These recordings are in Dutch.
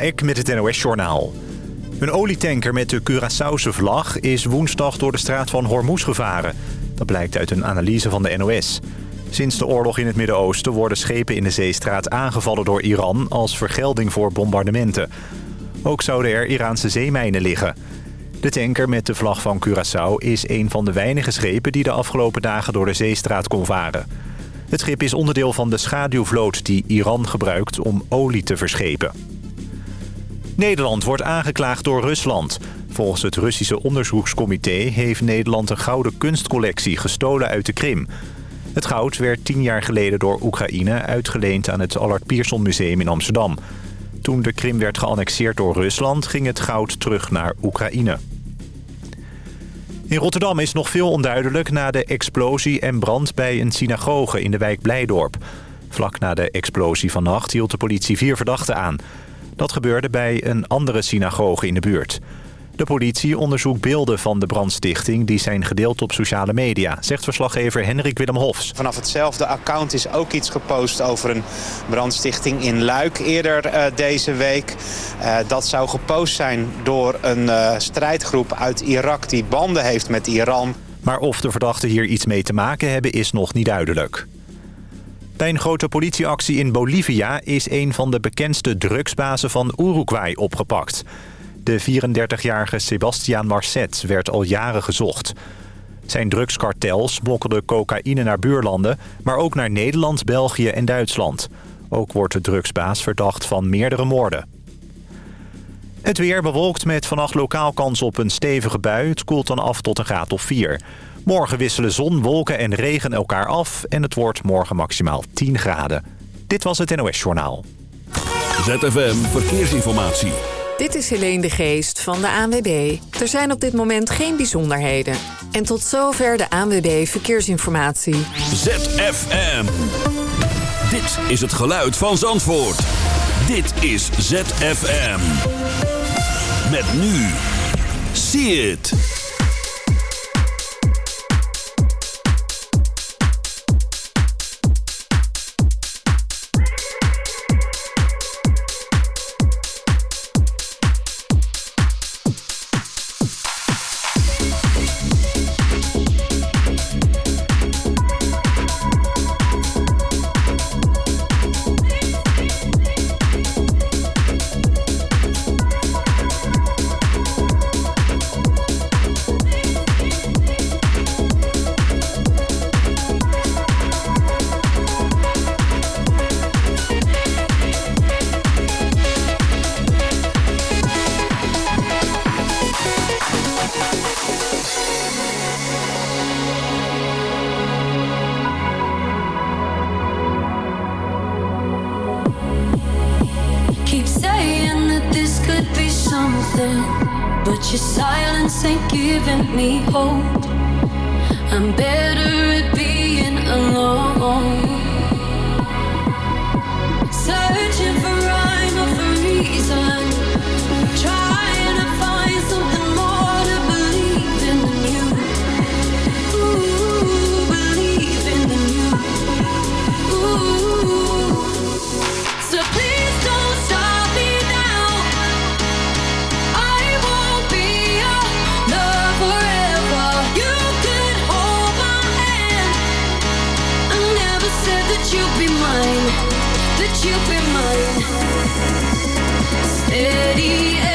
Eck met het NOS-journaal. Een olietanker met de Curaçaose vlag is woensdag door de straat van Hormuz gevaren. Dat blijkt uit een analyse van de NOS. Sinds de oorlog in het Midden-Oosten worden schepen in de zeestraat aangevallen door Iran... als vergelding voor bombardementen. Ook zouden er Iraanse zeemijnen liggen. De tanker met de vlag van Curaçao is een van de weinige schepen... die de afgelopen dagen door de zeestraat kon varen. Het schip is onderdeel van de schaduwvloot die Iran gebruikt om olie te verschepen. Nederland wordt aangeklaagd door Rusland. Volgens het Russische onderzoekscomité heeft Nederland een gouden kunstcollectie gestolen uit de Krim. Het goud werd tien jaar geleden door Oekraïne uitgeleend aan het Allard Pierson Museum in Amsterdam. Toen de Krim werd geannexeerd door Rusland ging het goud terug naar Oekraïne. In Rotterdam is nog veel onduidelijk na de explosie en brand bij een synagoge in de wijk Blijdorp. Vlak na de explosie vannacht hield de politie vier verdachten aan. Dat gebeurde bij een andere synagoge in de buurt. De politie onderzoekt beelden van de brandstichting... die zijn gedeeld op sociale media, zegt verslaggever Henrik Willem Hofs. Vanaf hetzelfde account is ook iets gepost over een brandstichting in Luik eerder uh, deze week. Uh, dat zou gepost zijn door een uh, strijdgroep uit Irak die banden heeft met Iran. Maar of de verdachten hier iets mee te maken hebben is nog niet duidelijk. Bij een grote politieactie in Bolivia is een van de bekendste drugsbazen van Uruguay opgepakt. De 34-jarige Sebastian Marcet werd al jaren gezocht. Zijn drugskartel smokkelde cocaïne naar buurlanden... maar ook naar Nederland, België en Duitsland. Ook wordt de drugsbaas verdacht van meerdere moorden. Het weer bewolkt met vannacht lokaal kans op een stevige bui. Het koelt dan af tot een graad of 4. Morgen wisselen zon, wolken en regen elkaar af... en het wordt morgen maximaal 10 graden. Dit was het NOS Journaal. ZFM Verkeersinformatie. Dit is Helene de Geest van de ANWB. Er zijn op dit moment geen bijzonderheden. En tot zover de ANWB Verkeersinformatie. ZFM. Dit is het geluid van Zandvoort. Dit is ZFM. Met nu. See it. you've been mine. Steady.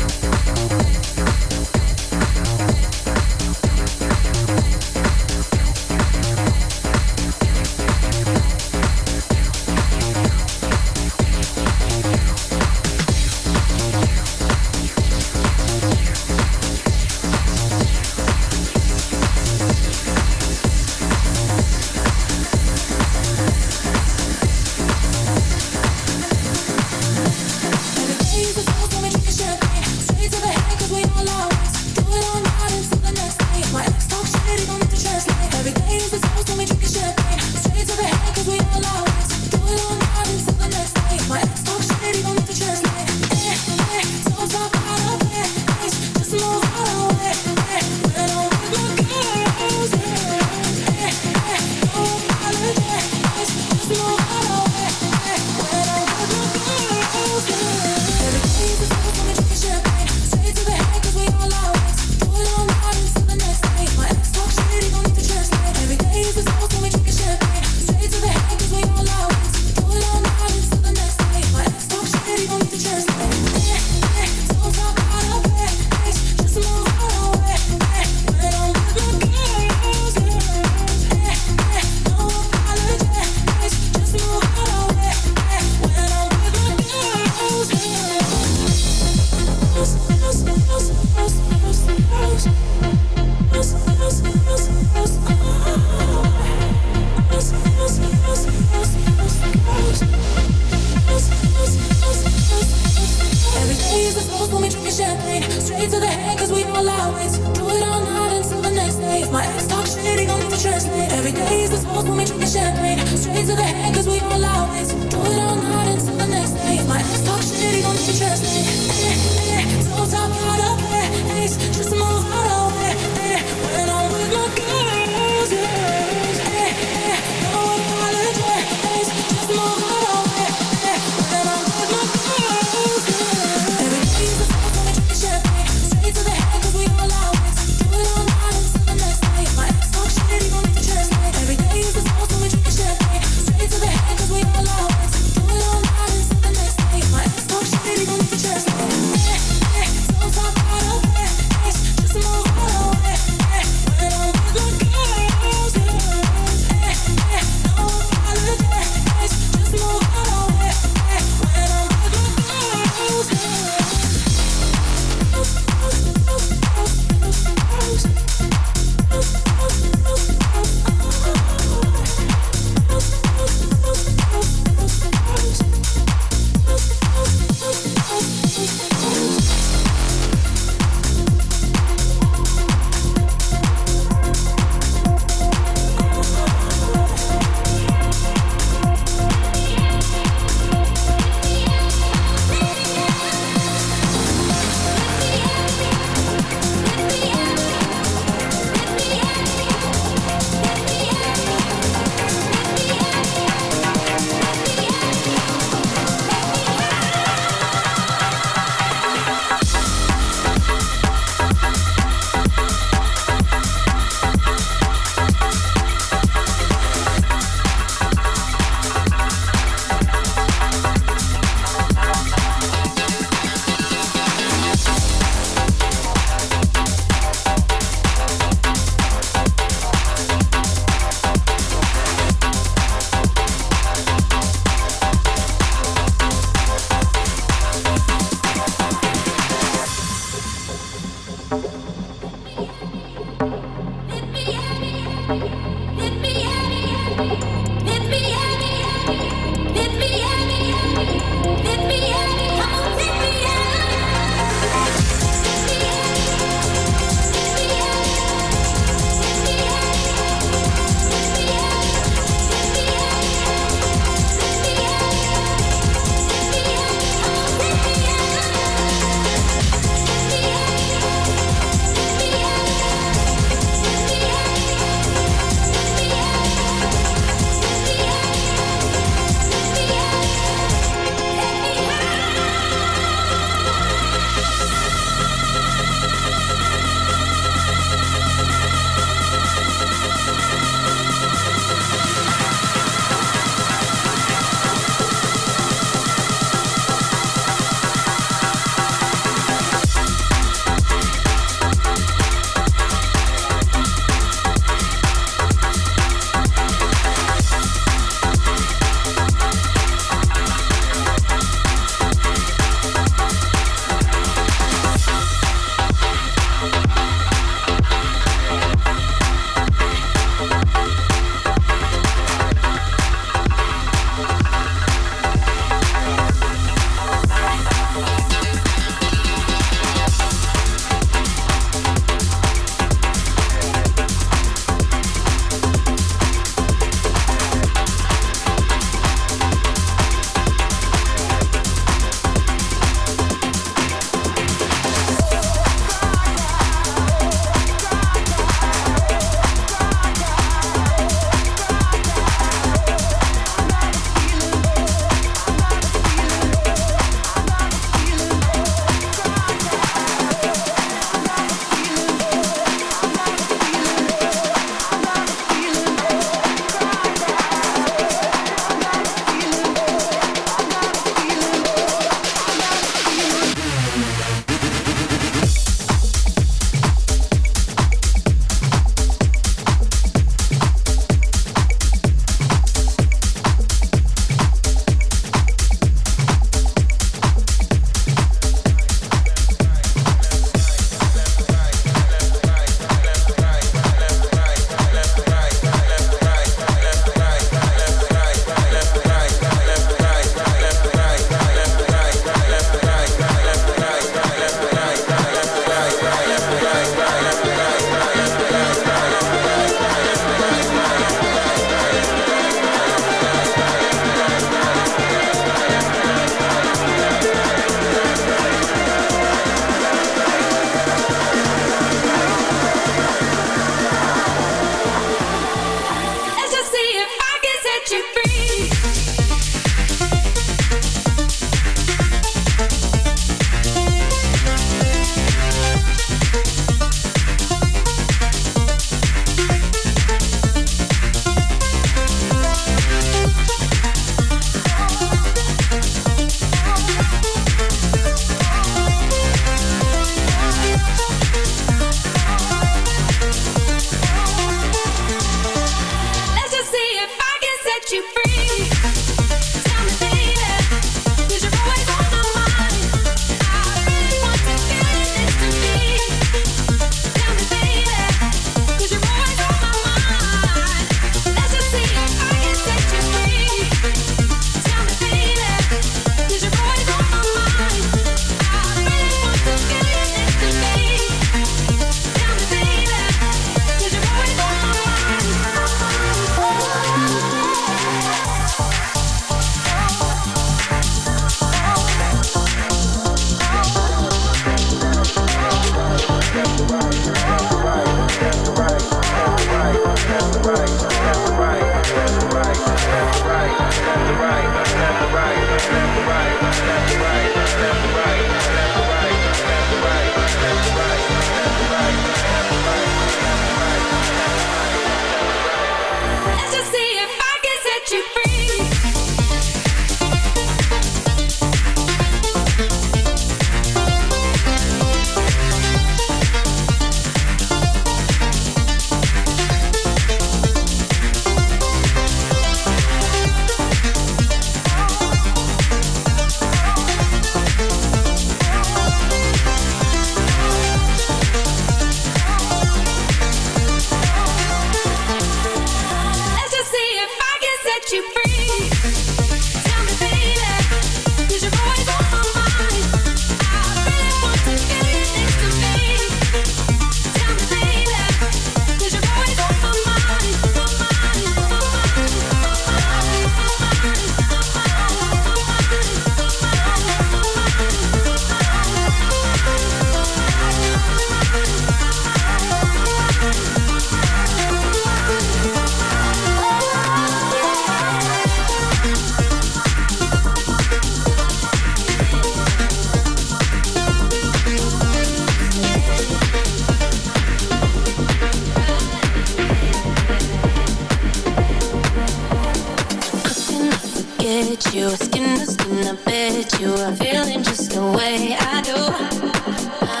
with you, skin to skin, I bet you are feeling just the way I do. Uh-huh.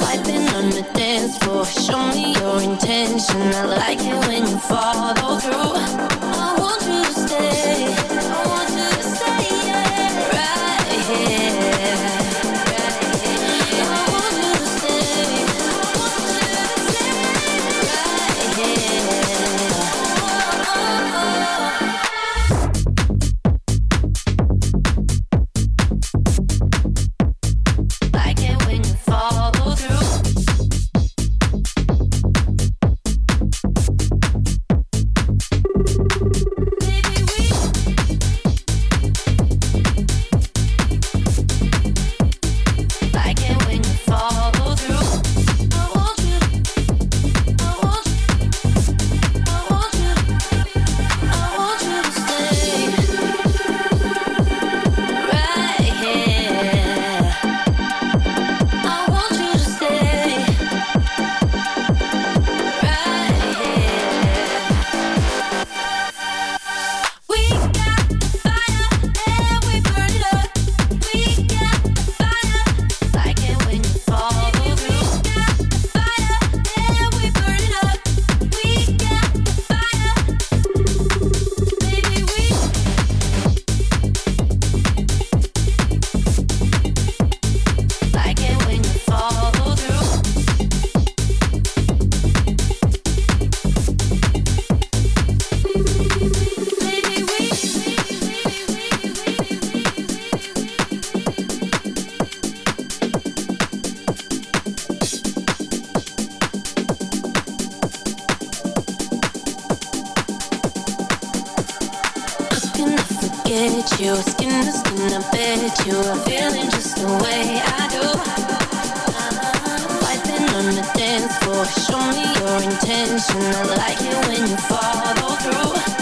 Wiping on the dance floor, show me your intention. I like it when you follow through. you, skin to skin, I bet you are feeling just the way I do. Uh-huh. Show me your intention. I like it when you follow through.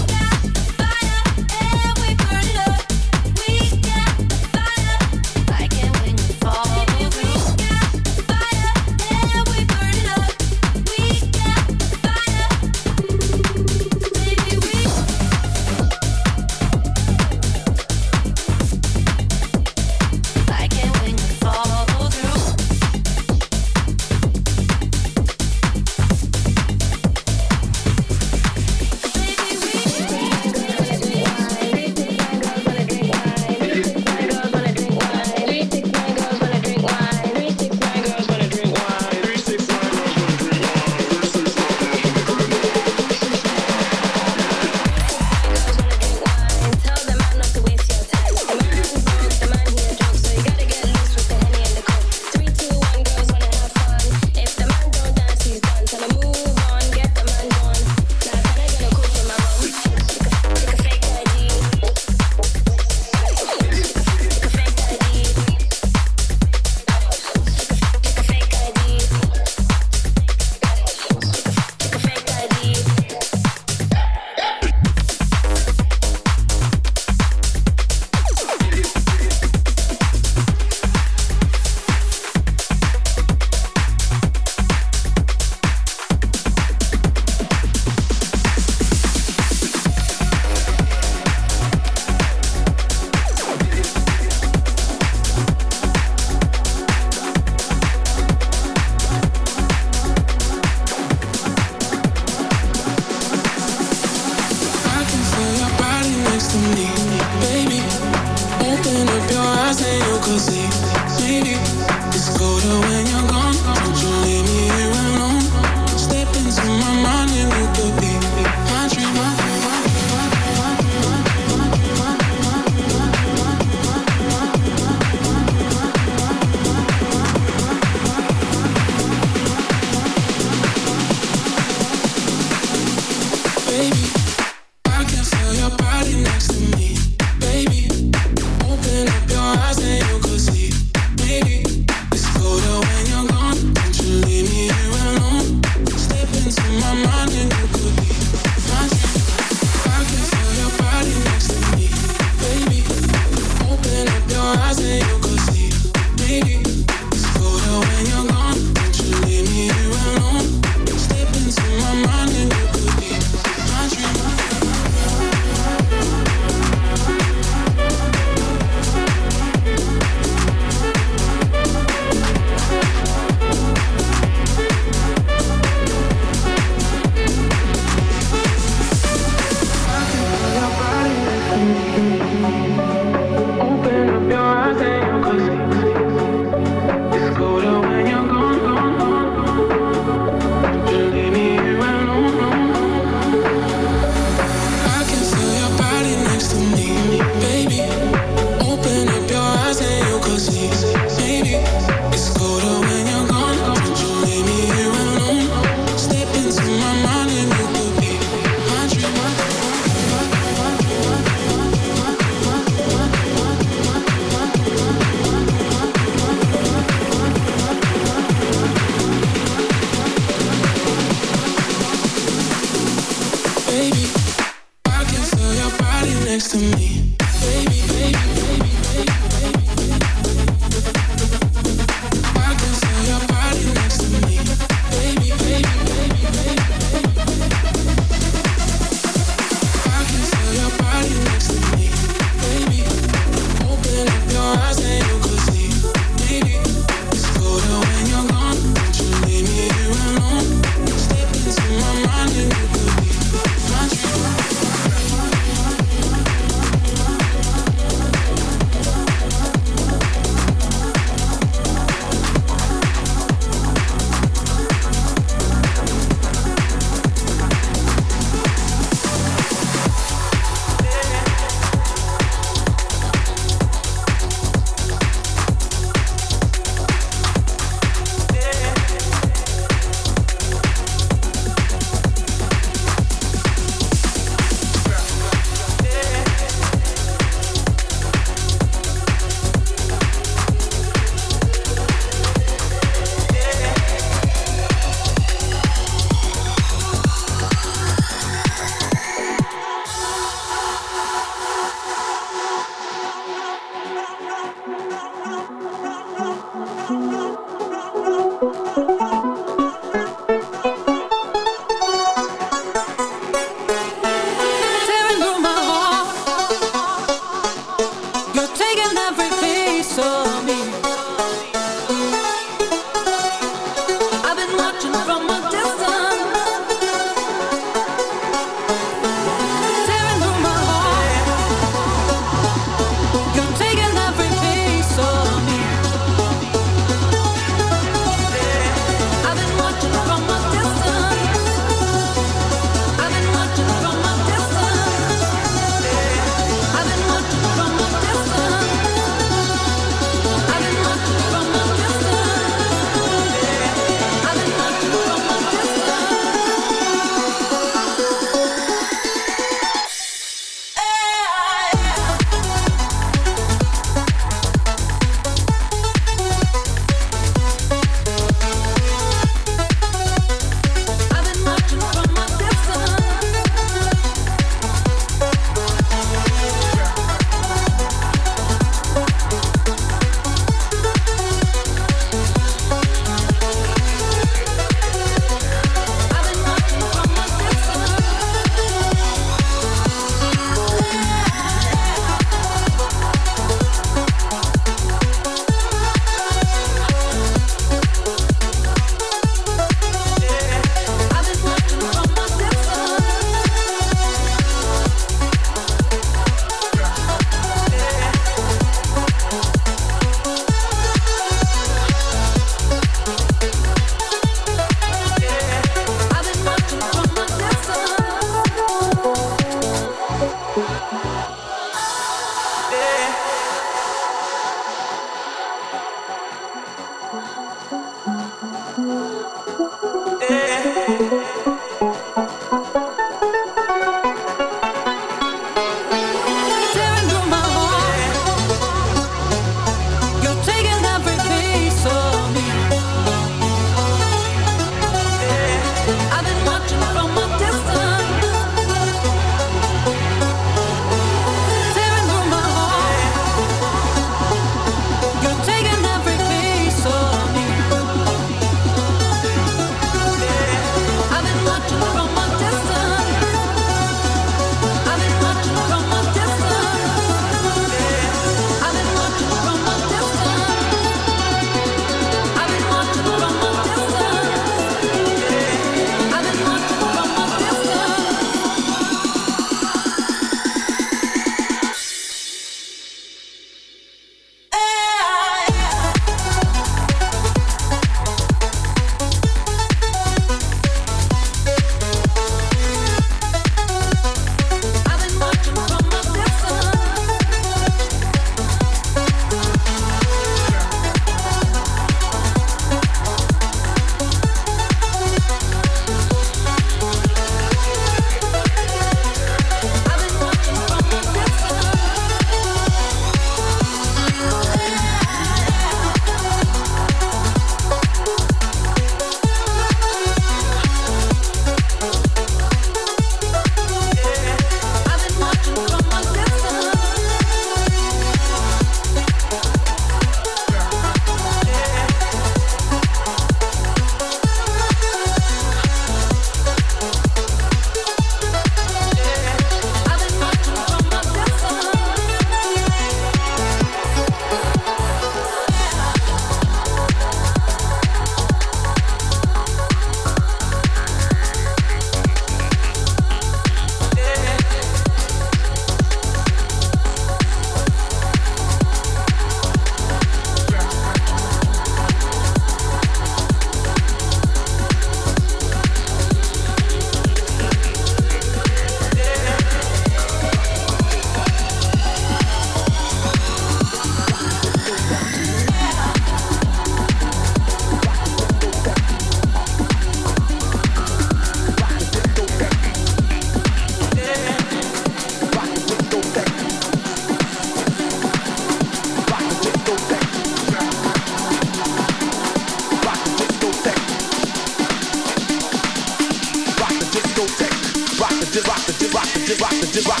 Rock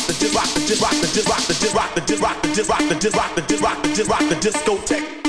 the discotheque.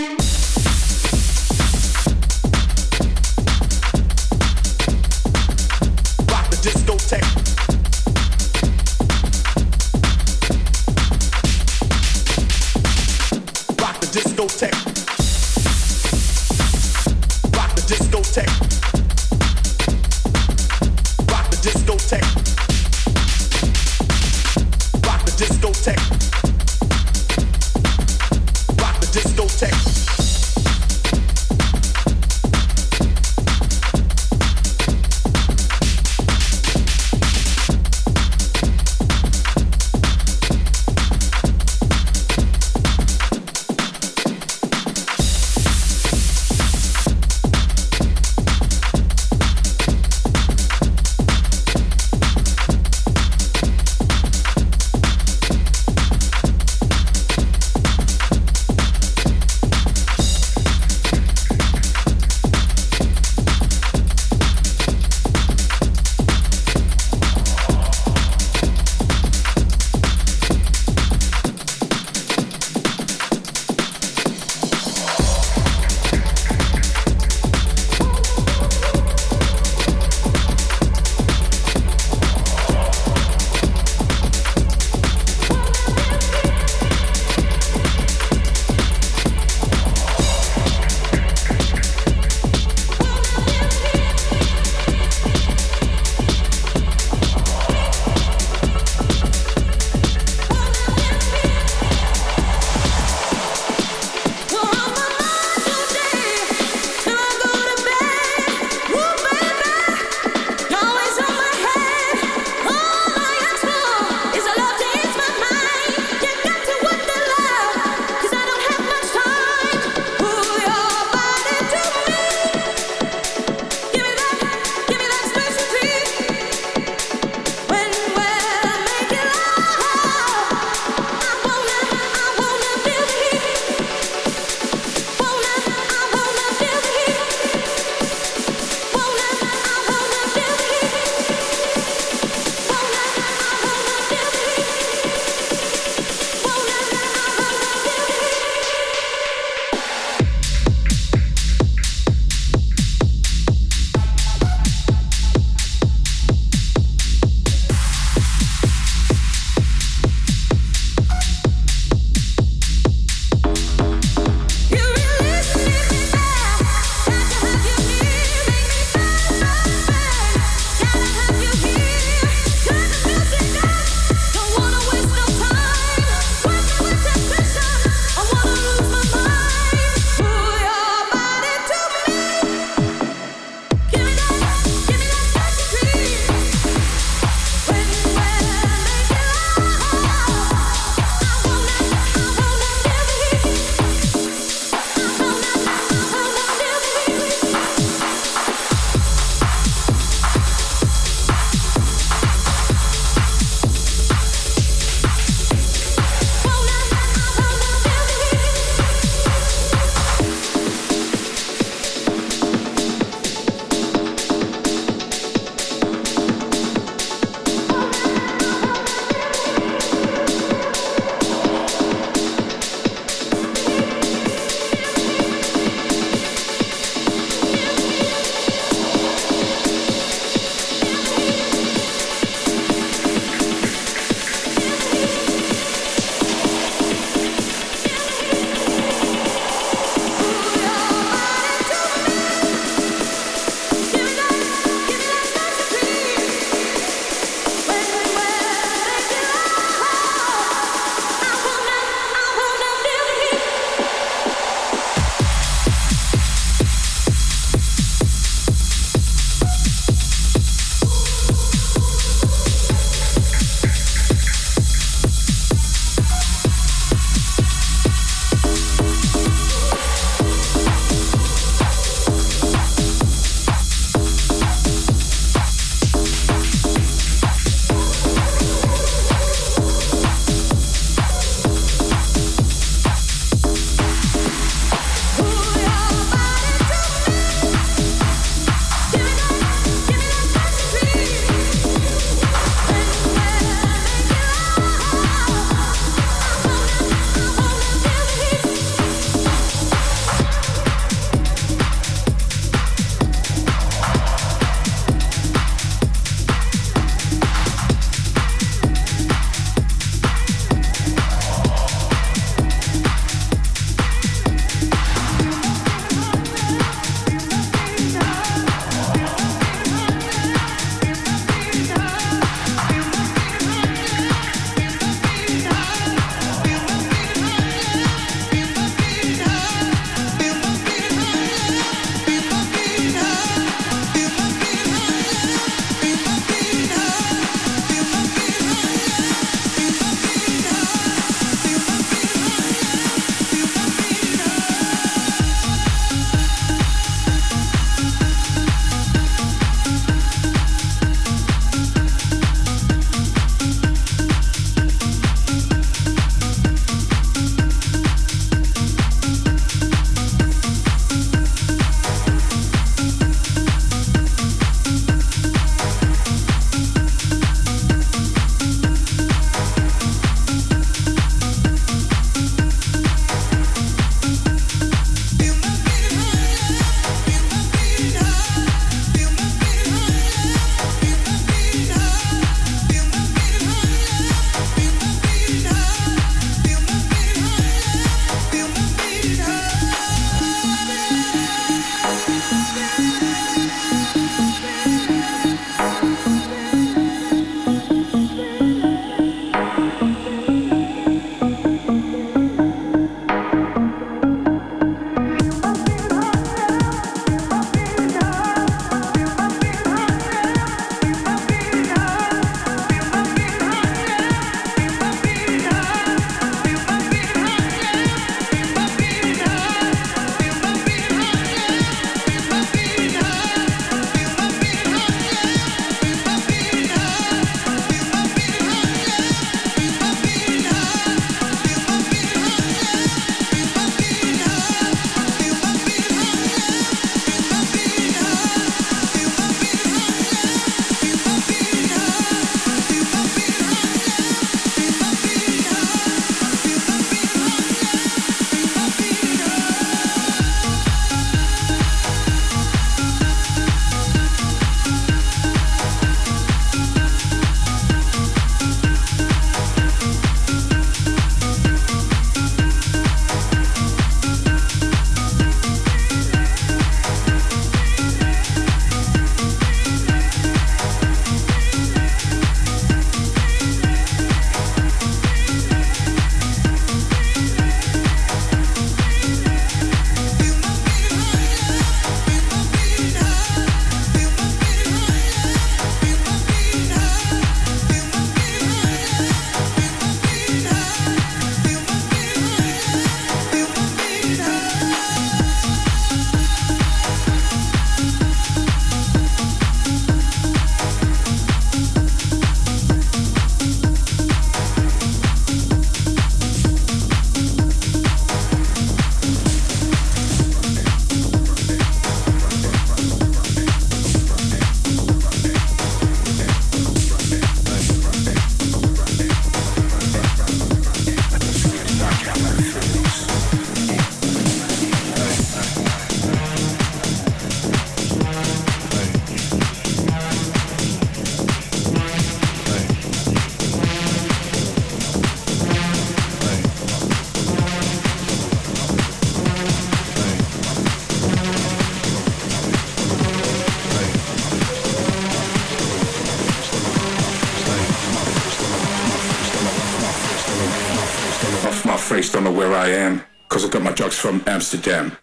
face, don't know where I am, cause I got my drugs from Amsterdam.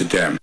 Amsterdam.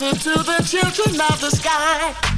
listen to the children of the sky.